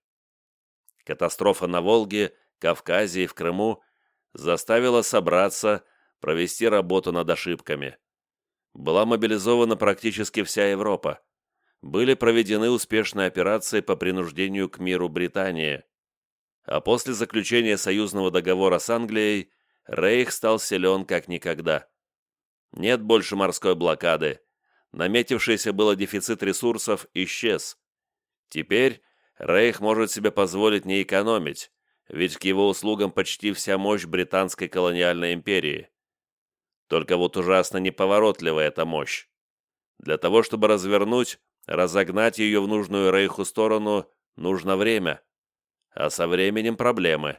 Катастрофа на Волге, Кавказе и в Крыму заставила собраться, провести работу над ошибками. Была мобилизована практически вся Европа. Были проведены успешные операции по принуждению к миру Британии. А после заключения союзного договора с Англией Рейх стал силен как никогда. Нет больше морской блокады. Наметившийся было дефицит ресурсов исчез. Теперь Рейх может себе позволить не экономить, ведь к его услугам почти вся мощь британской колониальной империи. Только вот ужасно неповоротливая эта мощь. Для того, чтобы развернуть, разогнать ее в нужную Рейху сторону, нужно время. А со временем проблемы.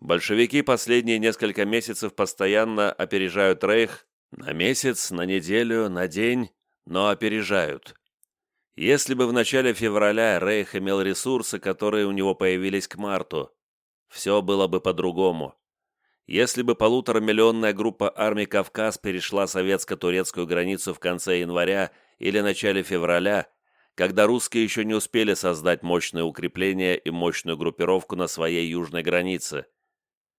Большевики последние несколько месяцев постоянно опережают Рейх на месяц, на неделю, на день, но опережают. Если бы в начале февраля Рейх имел ресурсы, которые у него появились к марту, все было бы по-другому. Если бы полуторамиллионная группа армий «Кавказ» перешла советско-турецкую границу в конце января или начале февраля, когда русские еще не успели создать мощные укрепления и мощную группировку на своей южной границе,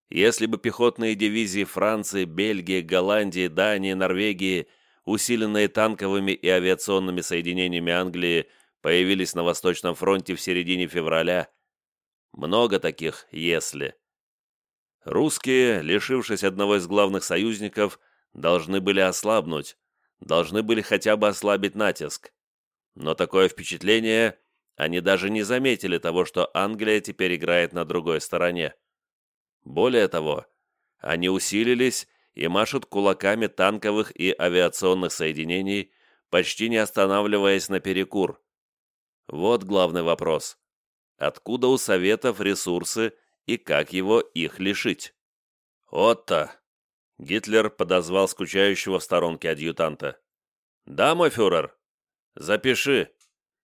если бы пехотные дивизии Франции, Бельгии, Голландии, Дании, Норвегии, усиленные танковыми и авиационными соединениями Англии, появились на Восточном фронте в середине февраля, много таких «если». Русские, лишившись одного из главных союзников, должны были ослабнуть, должны были хотя бы ослабить натиск. Но такое впечатление, они даже не заметили того, что Англия теперь играет на другой стороне. Более того, они усилились и машут кулаками танковых и авиационных соединений, почти не останавливаясь на перекур. Вот главный вопрос. Откуда у Советов ресурсы и как его их лишить? «Отто!» — Гитлер подозвал скучающего в сторонке адъютанта. «Да, мой фюрер. Запиши.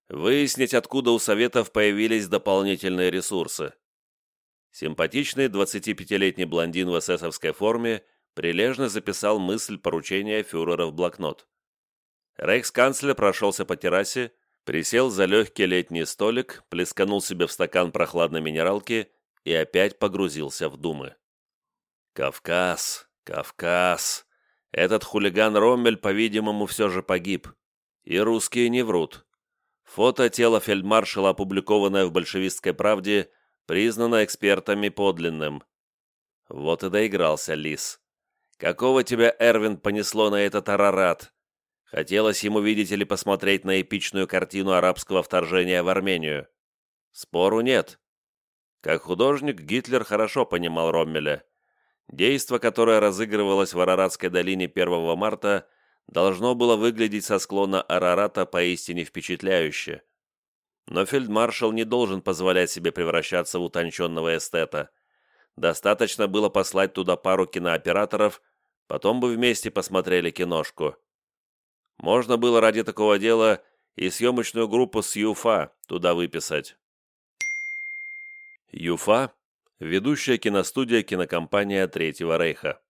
Выяснить, откуда у Советов появились дополнительные ресурсы. Симпатичный 25-летний блондин в эсэсовской форме прилежно записал мысль поручения фюрера в блокнот. Рейхсканцлер прошелся по террасе, присел за легкий летний столик, плесканул себе в стакан прохладной минералки и опять погрузился в думы. «Кавказ, Кавказ. Этот хулиган Роммель, по-видимому, все же погиб. И русские не врут. Фото тела фельдмаршала, опубликованное в «Большевистской правде», признано экспертами подлинным. Вот и доигрался лис. Какого тебя, Эрвин, понесло на этот Арарат? Хотелось ему, видеть или посмотреть на эпичную картину арабского вторжения в Армению. Спору нет. Как художник Гитлер хорошо понимал Роммеля. Действо, которое разыгрывалось в Араратской долине 1 марта, должно было выглядеть со склона Арарата поистине впечатляюще. Но фельдмаршал не должен позволять себе превращаться в утонченного эстета. Достаточно было послать туда пару кинооператоров, потом бы вместе посмотрели киношку. Можно было ради такого дела и съемочную группу с ЮФА туда выписать. ЮФА – ведущая киностудия кинокомпания Третьего Рейха.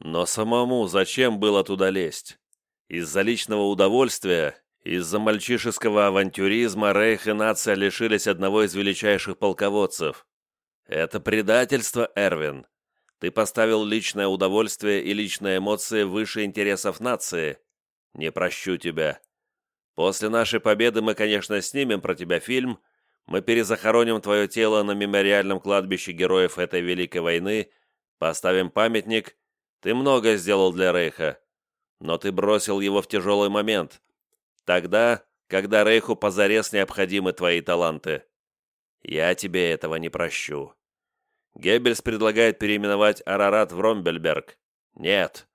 Но самому зачем было туда лезть? Из-за личного удовольствия из-за мальчишеского авантюризма Рейх и нация лишились одного из величайших полководцев. Это предательство, Эрвин. Ты поставил личное удовольствие и личные эмоции выше интересов нации. Не прощу тебя. После нашей победы мы, конечно, снимем про тебя фильм, мы перезахороним твое тело на мемориальном кладбище героев этой Великой войны, поставим памятник. Ты многое сделал для Рейха, но ты бросил его в тяжелый момент, Тогда, когда Рейху позарез необходимы твои таланты. Я тебе этого не прощу. Геббельс предлагает переименовать Арарат в Ромбельберг. Нет.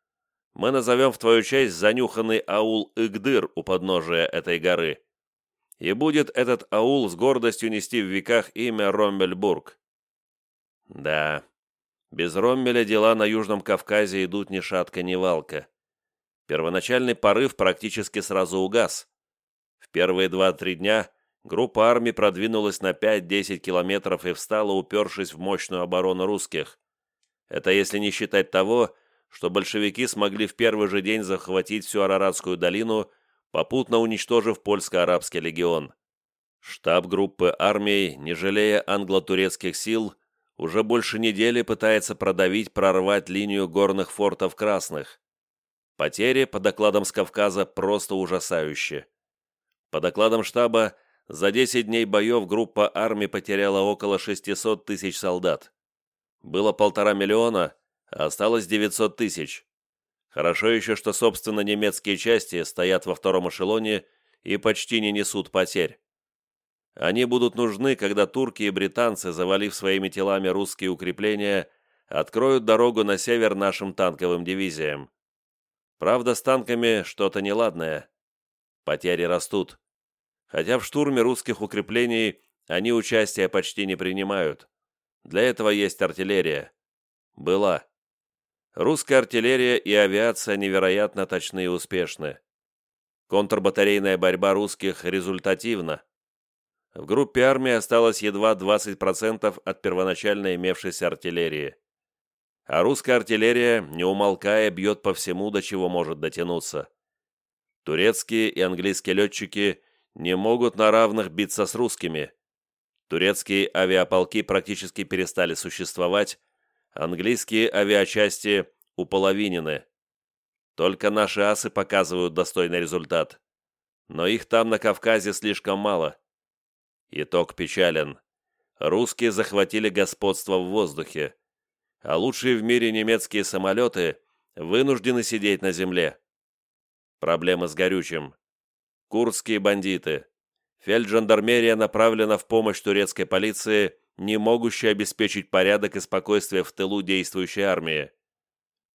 Мы назовем в твою честь занюханный аул Игдыр у подножия этой горы. И будет этот аул с гордостью нести в веках имя Роммельбург. Да, без Роммеля дела на Южном Кавказе идут ни шатка, ни валка. Первоначальный порыв практически сразу угас. В первые два-три дня группа армий продвинулась на 5-10 километров и встала, упершись в мощную оборону русских. Это если не считать того, что большевики смогли в первый же день захватить всю Араратскую долину, попутно уничтожив польско-арабский легион. Штаб группы армий, не жалея англо-турецких сил, уже больше недели пытается продавить, прорвать линию горных фортов Красных. Потери, по докладам с Кавказа, просто ужасающие. По докладам штаба, за 10 дней боев группа армий потеряла около 600 тысяч солдат. Было полтора миллиона, а осталось 900 тысяч. Хорошо еще, что, собственно, немецкие части стоят во втором эшелоне и почти не несут потерь. Они будут нужны, когда турки и британцы, завалив своими телами русские укрепления, откроют дорогу на север нашим танковым дивизиям. Правда, с танками что-то неладное. Потери растут. Хотя в штурме русских укреплений они участия почти не принимают. Для этого есть артиллерия. Была. Русская артиллерия и авиация невероятно точны и успешны. Контрбатарейная борьба русских результативна. В группе армии осталось едва 20% от первоначально имевшейся артиллерии. А русская артиллерия, не умолкая, бьет по всему, до чего может дотянуться. Турецкие и английские летчики не могут на равных биться с русскими – Турецкие авиаполки практически перестали существовать, английские авиачасти уполовинены. Только наши асы показывают достойный результат. Но их там на Кавказе слишком мало. Итог печален. Русские захватили господство в воздухе, а лучшие в мире немецкие самолеты вынуждены сидеть на земле. Проблемы с горючим. Курдские бандиты, Фельджандармерия направлена в помощь турецкой полиции, не могущей обеспечить порядок и спокойствие в тылу действующей армии.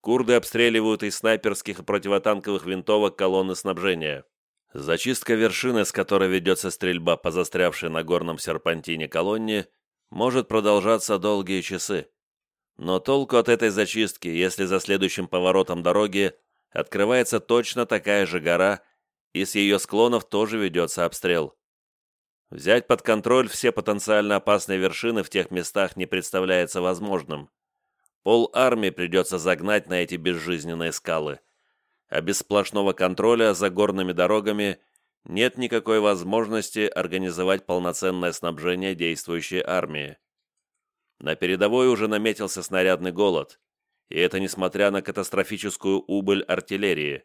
Курды обстреливают из снайперских и противотанковых винтовок колонны снабжения. Зачистка вершины, с которой ведется стрельба по застрявшей на горном серпантине колонне, может продолжаться долгие часы. Но толку от этой зачистки, если за следующим поворотом дороги открывается точно такая же гора, и с ее склонов тоже ведется обстрел. Взять под контроль все потенциально опасные вершины в тех местах не представляется возможным. Пол армии придется загнать на эти безжизненные скалы. А без сплошного контроля за горными дорогами нет никакой возможности организовать полноценное снабжение действующей армии. На передовой уже наметился снарядный голод, и это несмотря на катастрофическую убыль артиллерии.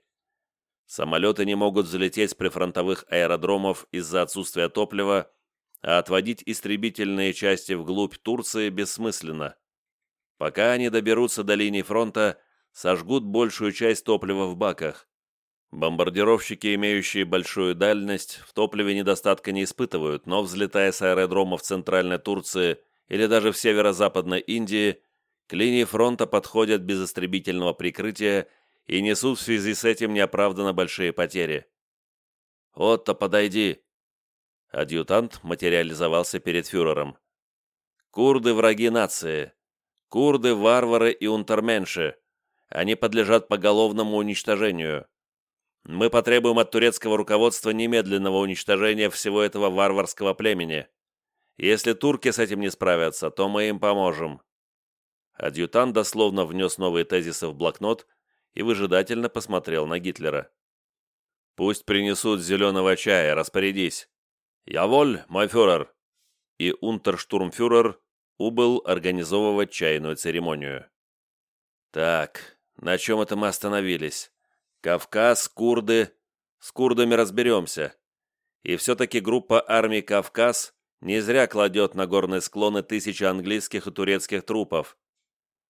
Самолеты не могут взлететь с прифронтовых аэродромов из-за отсутствия топлива, а отводить истребительные части вглубь Турции бессмысленно. Пока они доберутся до линии фронта, сожгут большую часть топлива в баках. Бомбардировщики, имеющие большую дальность, в топливе недостатка не испытывают, но взлетая с аэродромов Центральной Турции или даже в северо-западной Индии, к линии фронта подходят без истребительного прикрытия и несут в связи с этим неоправданно большие потери. «Отто, подойди!» Адъютант материализовался перед фюрером. «Курды – враги нации. Курды – варвары и унтерменши. Они подлежат поголовному уничтожению. Мы потребуем от турецкого руководства немедленного уничтожения всего этого варварского племени. Если турки с этим не справятся, то мы им поможем». Адъютант дословно внес новые тезисы в блокнот и выжидательно посмотрел на Гитлера. «Пусть принесут зеленого чая, распорядись». «Я воль, мой фюрер!» И унтерштурмфюрер убыл организовывать чайную церемонию. «Так, на чем это мы остановились? Кавказ, курды. С курдами разберемся. И все-таки группа армий «Кавказ» не зря кладет на горные склоны тысячи английских и турецких трупов.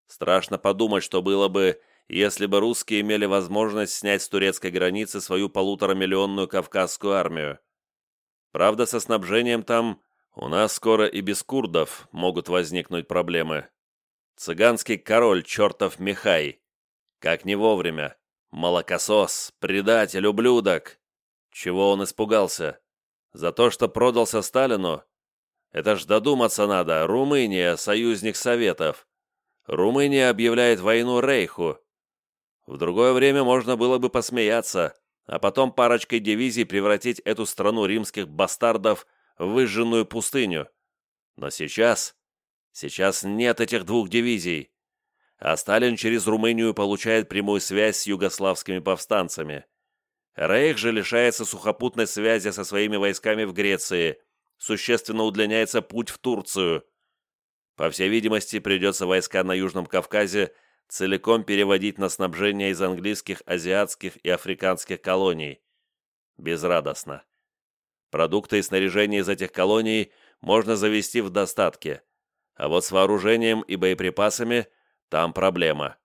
Страшно подумать, что было бы, если бы русские имели возможность снять с турецкой границы свою полуторамиллионную кавказскую армию. Правда, со снабжением там у нас скоро и без курдов могут возникнуть проблемы. Цыганский король, чертов Михай. Как не вовремя. Молокосос, предатель, ублюдок. Чего он испугался? За то, что продался Сталину? Это ж додуматься надо. Румыния, союзник Советов. Румыния объявляет войну Рейху. В другое время можно было бы посмеяться, а потом парочкой дивизий превратить эту страну римских бастардов в выжженную пустыню. Но сейчас... Сейчас нет этих двух дивизий. А Сталин через Румынию получает прямую связь с югославскими повстанцами. Рейх же лишается сухопутной связи со своими войсками в Греции, существенно удлиняется путь в Турцию. По всей видимости, придется войска на Южном Кавказе целиком переводить на снабжение из английских, азиатских и африканских колоний. Безрадостно. Продукты и снаряжение из этих колоний можно завести в достатке, а вот с вооружением и боеприпасами там проблема.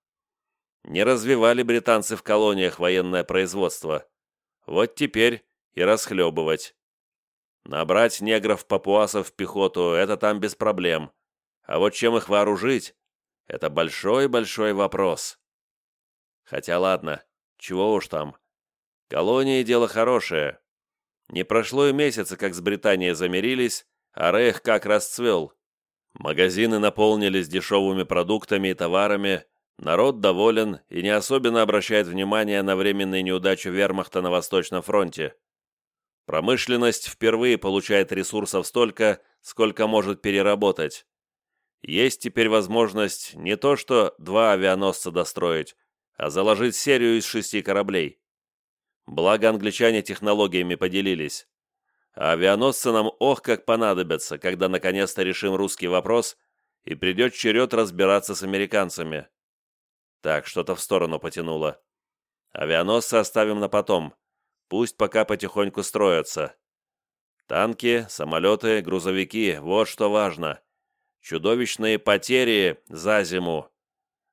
Не развивали британцы в колониях военное производство. Вот теперь и расхлебывать. Набрать негров-папуасов в пехоту – это там без проблем. А вот чем их вооружить – это большой-большой вопрос. Хотя ладно, чего уж там. Колонии – дело хорошее. Не прошло и месяца, как с Британией замирились, а Рейх как расцвел. Магазины наполнились дешевыми продуктами и товарами, народ доволен и не особенно обращает внимание на временные неудачи вермахта на Восточном фронте. Промышленность впервые получает ресурсов столько, сколько может переработать. Есть теперь возможность не то что два авианосца достроить, а заложить серию из шести кораблей. Благо англичане технологиями поделились. А авианосцы нам ох как понадобятся, когда наконец-то решим русский вопрос и придет черед разбираться с американцами. Так, что-то в сторону потянуло. Авианосцы оставим на потом. Пусть пока потихоньку строятся. Танки, самолеты, грузовики – вот что важно. Чудовищные потери за зиму.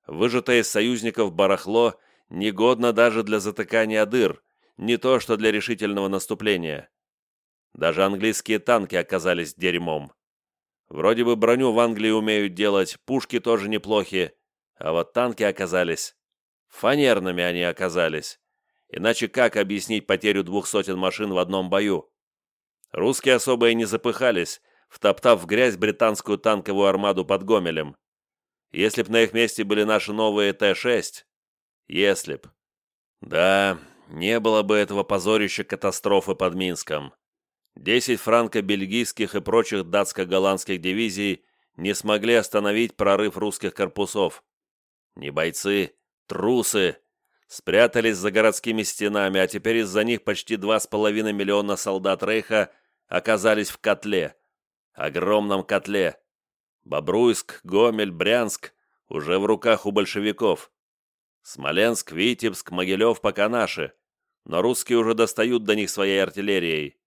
Выжатое из союзников барахло негодно даже для затыкания дыр, не то что для решительного наступления. Даже английские танки оказались дерьмом. Вроде бы броню в Англии умеют делать, пушки тоже неплохи, а вот танки оказались... Фанерными они оказались. Иначе как объяснить потерю двух сотен машин в одном бою? Русские особо и не запыхались, втоптав в грязь британскую танковую армаду под Гомелем. Если б на их месте были наши новые Т-6... Если б... Да, не было бы этого позорища катастрофы под Минском. Десять франко-бельгийских и прочих датско-голландских дивизий не смогли остановить прорыв русских корпусов. Не бойцы, трусы, спрятались за городскими стенами, а теперь из-за них почти два с половиной миллиона солдат Рейха оказались в котле. Огромном котле. Бобруйск, Гомель, Брянск уже в руках у большевиков. Смоленск, Витебск, Могилев пока наши, но русские уже достают до них своей артиллерией.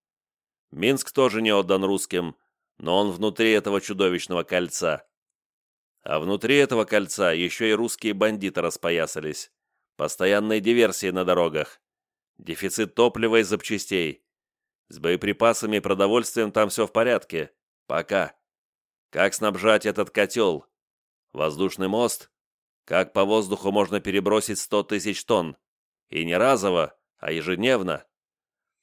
Минск тоже не отдан русским, но он внутри этого чудовищного кольца. А внутри этого кольца еще и русские бандиты распоясались. Постоянные диверсии на дорогах. Дефицит топлива и запчастей. С боеприпасами и продовольствием там все в порядке. Пока. Как снабжать этот котел? Воздушный мост? Как по воздуху можно перебросить 100 тысяч тонн? И не разово, а ежедневно.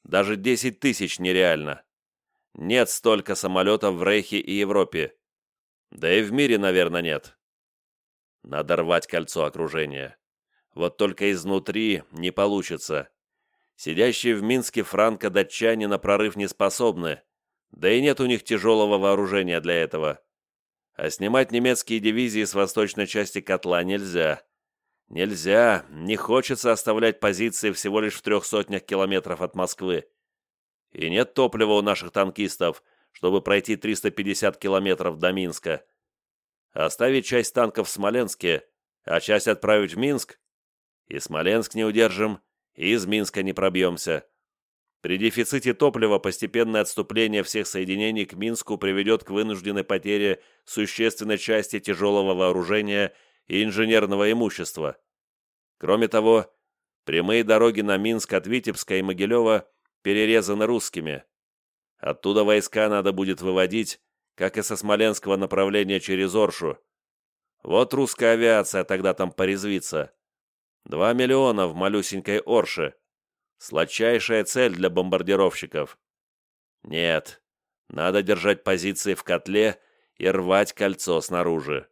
Даже 10 тысяч нереально. Нет столько самолетов в Рейхе и Европе. Да и в мире, наверное, нет. Надо рвать кольцо окружения. Вот только изнутри не получится. Сидящие в Минске франко-датчане на прорыв не способны, да и нет у них тяжелого вооружения для этого. А снимать немецкие дивизии с восточной части котла нельзя. Нельзя, не хочется оставлять позиции всего лишь в трех сотнях километров от Москвы. И нет топлива у наших танкистов, чтобы пройти 350 километров до Минска. Оставить часть танков в Смоленске, а часть отправить в Минск? И Смоленск не удержим, и из Минска не пробьемся. При дефиците топлива постепенное отступление всех соединений к Минску приведет к вынужденной потере существенной части тяжелого вооружения и инженерного имущества. Кроме того, прямые дороги на Минск от Витебска и Могилева перерезаны русскими. Оттуда войска надо будет выводить, как и со Смоленского направления через Оршу. Вот русская авиация тогда там порезвится. Два миллиона в малюсенькой Орше. Сладчайшая цель для бомбардировщиков. Нет, надо держать позиции в котле и рвать кольцо снаружи.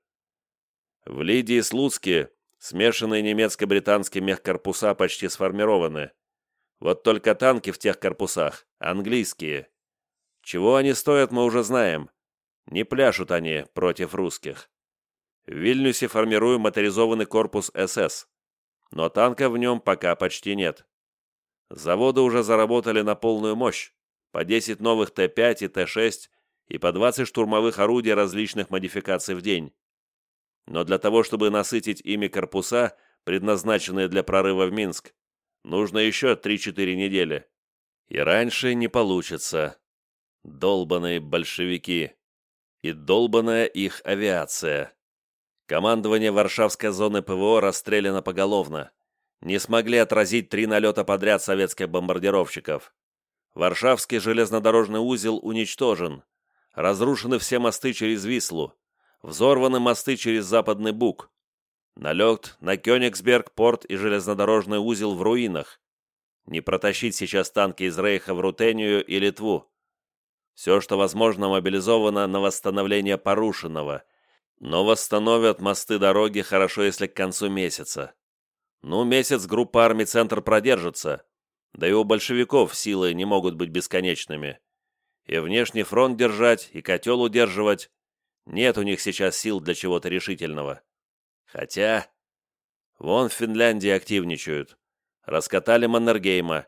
В Лидии и Слуцке смешанные немецко-британские мехкорпуса почти сформированы. Вот только танки в тех корпусах английские. Чего они стоят, мы уже знаем. Не пляшут они против русских. В Вильнюсе формируем моторизованный корпус СС, но танков в нем пока почти нет. Заводы уже заработали на полную мощь, по 10 новых Т-5 и Т-6 и по 20 штурмовых орудий различных модификаций в день. Но для того, чтобы насытить ими корпуса, предназначенные для прорыва в Минск, нужно еще 3-4 недели. И раньше не получится. Долбаные большевики. И долбаная их авиация. Командование Варшавской зоны ПВО расстреляно поголовно. Не смогли отразить три налета подряд советских бомбардировщиков. Варшавский железнодорожный узел уничтожен. Разрушены все мосты через Вислу. Взорваны мосты через Западный Буг. Налет на Кёнигсберг, порт и железнодорожный узел в руинах. Не протащить сейчас танки из Рейха в Рутению и Литву. Все, что возможно, мобилизовано на восстановление порушенного – но восстановят мосты дороги хорошо, если к концу месяца. Ну, месяц группа армий «Центр» продержится. Да и у большевиков силы не могут быть бесконечными. И внешний фронт держать, и котел удерживать. Нет у них сейчас сил для чего-то решительного. Хотя... Вон в Финляндии активничают. Раскатали Маннергейма.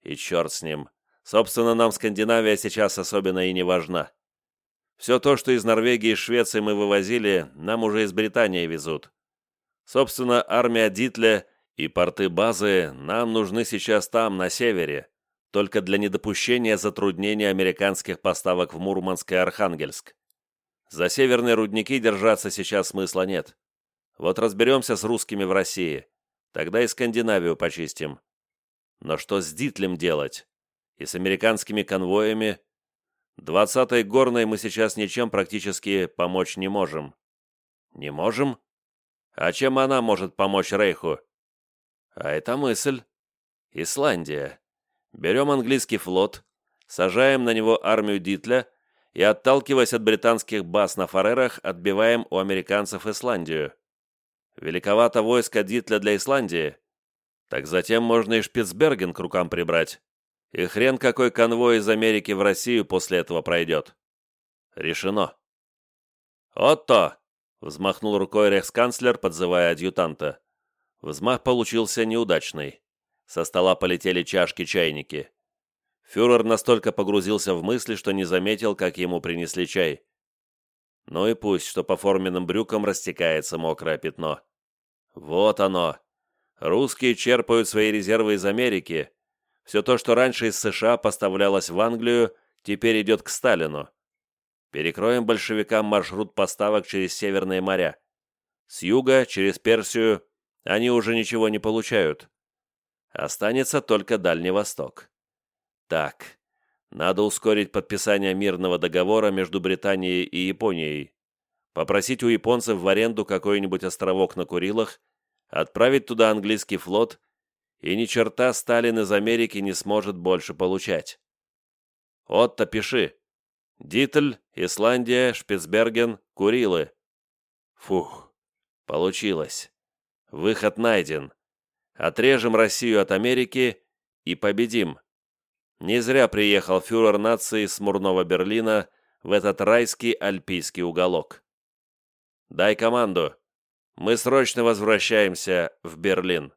И черт с ним. Собственно, нам Скандинавия сейчас особенно и не важна. Все то, что из Норвегии и Швеции мы вывозили, нам уже из Британии везут. Собственно, армия Дитля и порты базы нам нужны сейчас там, на севере, только для недопущения затруднения американских поставок в Мурманск и Архангельск. За северные рудники держаться сейчас смысла нет. Вот разберемся с русскими в России, тогда и Скандинавию почистим. Но что с Дитлем делать? И с американскими конвоями, Двадцатой горной мы сейчас ничем практически помочь не можем. Не можем? А чем она может помочь Рейху? А это мысль. Исландия. Берем английский флот, сажаем на него армию Дитля и, отталкиваясь от британских баз на Фарерах, отбиваем у американцев Исландию. Великовато войско Дитля для Исландии. Так затем можно и Шпицберген к рукам прибрать. И хрен какой конвой из Америки в Россию после этого пройдет. Решено. «Отто!» — взмахнул рукой рейхсканцлер, подзывая адъютанта. Взмах получился неудачный. Со стола полетели чашки-чайники. Фюрер настолько погрузился в мысли, что не заметил, как ему принесли чай. Ну и пусть, что по форменным брюкам растекается мокрое пятно. Вот оно. Русские черпают свои резервы из Америки, все то, что раньше из США поставлялось в Англию, теперь идет к Сталину. Перекроем большевикам маршрут поставок через Северные моря. С юга, через Персию, они уже ничего не получают. Останется только Дальний Восток. Так, надо ускорить подписание мирного договора между Британией и Японией. Попросить у японцев в аренду какой-нибудь островок на Курилах, отправить туда английский флот и ни черта Сталин из Америки не сможет больше получать. Отто, пиши. Дитль, Исландия, Шпицберген, Курилы. Фух, получилось. Выход найден. Отрежем Россию от Америки и победим. Не зря приехал фюрер нации с Мурного Берлина в этот райский альпийский уголок. Дай команду. Мы срочно возвращаемся в Берлин.